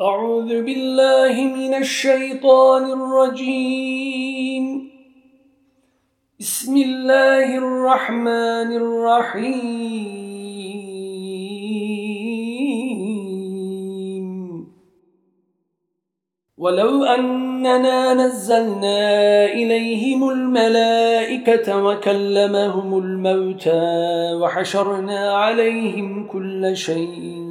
أعوذ بالله من الشيطان الرجيم. بسم الله الرحمن الرحيم. ولو أننا نزلنا إليهم الملائكة وكلمهم الموتى وحشرنا عليهم كل شيء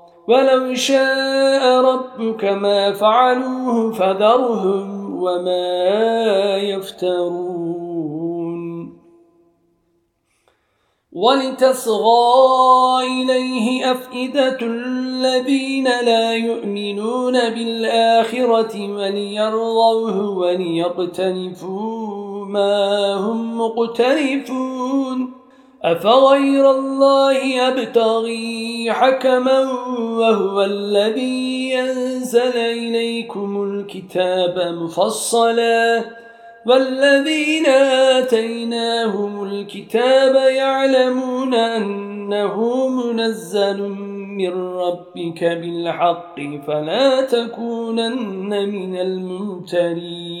ولو شاء ربك ما فعلوه فذرهم وما يفترون. ولتصغى إليه أفئدة الذين لا يؤمنون بالآخرة وليرضوه وليقتنفوا ما هم مقتنفون أفغير الله يبتغي حكما وهو الذي ينزل إليكم الكتاب مفصلا والذين آتيناهم الكتاب يعلمون أنه منزل من ربك بالحق فلا تكونن من الممترين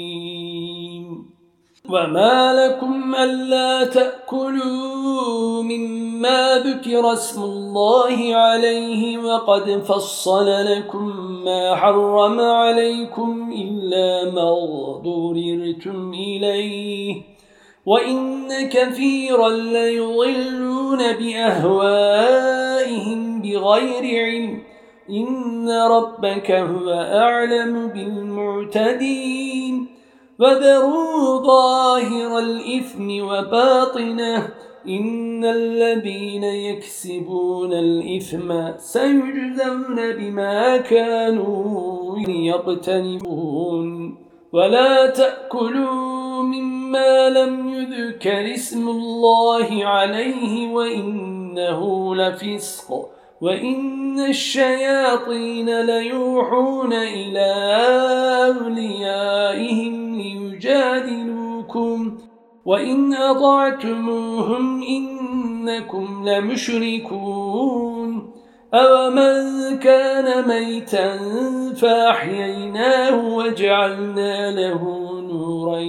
وما لكم ألا تأكلوا مما ذكر اسم الله عليه وقد فصل لكم ما حرم عليكم إلا ما ضررتم إليه وإن كثيرا ليضلون بأهوائهم بغير علم إن ربك هو أعلم بالمعتدين وذروا ظاهر الإثم وباطنه إن الذين يكسبون الإثم سيجزون بما كانوا يقتنبون ولا تأكلوا مما لم يذكر اسم الله عليه وإنه لفسق. وإن الشياطين ليوحون إلى أوليائهم ليجادلوكم وإن أضعتموهم إنكم لمشركون أومن كان ميتا فأحييناه وجعلنا له نورا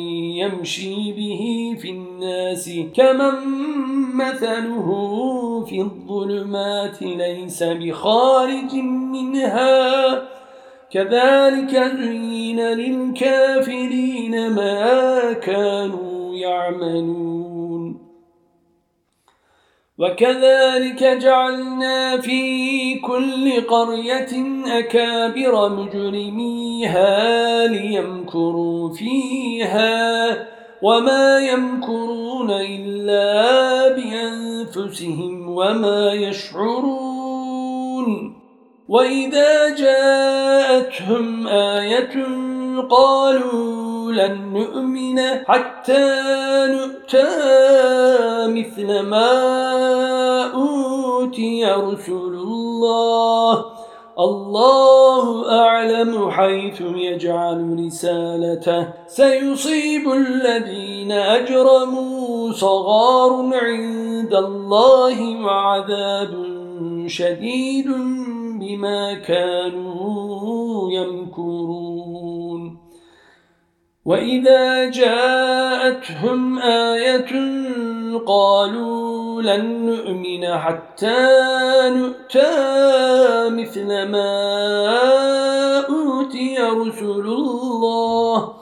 يمشي به في الناس كمن مثله في الظلمات ليس بخارج منها. كذلك زين للكافرين ما كانوا يعملون. وكذلك جعلنا في كل قرية أكابر مجرميها ليمكروا فيها وما يمكرون إلا بأنفسهم وما يشعرون وإذا جاءتهم آية قالوا لن نؤمن حتى نؤتى مثل ما أوتي رسل الله. الله أعلم حيث يجعل رسالته. سيصيب الذين أجرموا صغار عند الله وعذاب شديد بما كانوا يمكرون. وإذا جاءتهم آية قالوا لن نؤمن حتى نؤتى مثل ما أوتي رسل الله.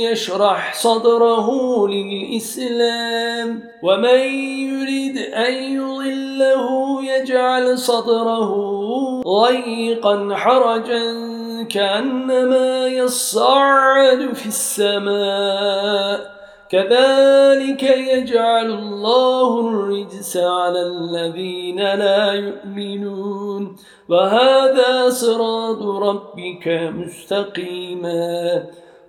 يشرح صدره للإسلام ومن يرد أن يضله يجعل صدره ضيقا حرجا كأنما يصعد في السماء. كذلك يجعل الله الرجس على الذين لا يؤمنون. وهذا صراط ربك مستقيما.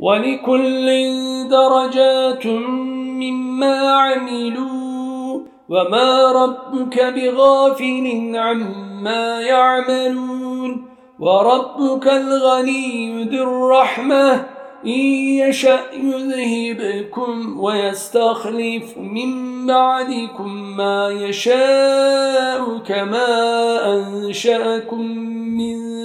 ولكل درجات مما عملوا وما ربك بغافل عما يعملون وربك الغني ذي الرحمة إن يشأ يذهبكم ويستخلف من بعدكم ما يشاء كما أنشأكم من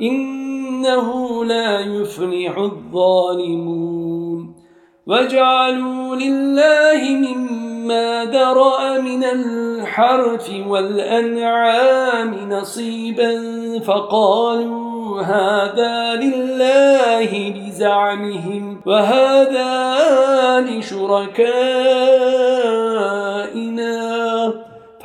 إنه لا يفلح الظالمون. وجعلوا لله مما ذرأ من الحرث والأنعام نصيبا فقالوا هذا لله بزعمهم وهذا لشركائنا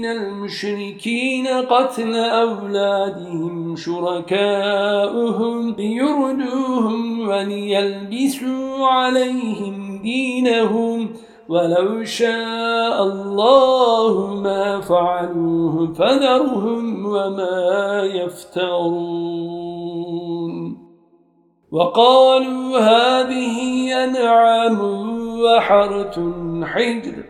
من المشركين قتل أولادهم شركاؤهم ليردوهم وليلبسوا عليهم دينهم ولو شاء الله ما فعلوه فذرهم وما يفترون. وقالوا هذه أنعام وحرت حجر.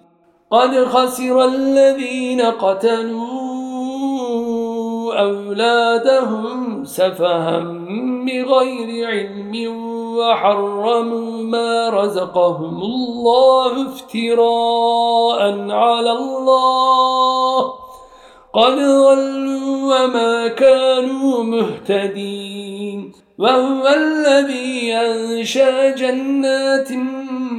قد خسر الذين قتلوا أولادهم سفها بغير علم وحرموا ما رزقهم الله افتراء على الله. قد ظلوا وما كانوا مهتدين. وهو الذي أنشى جنات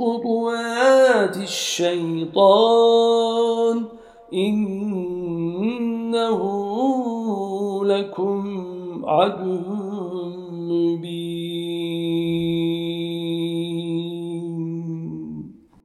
خطوات الشيطان إنه لكم عدو مبين.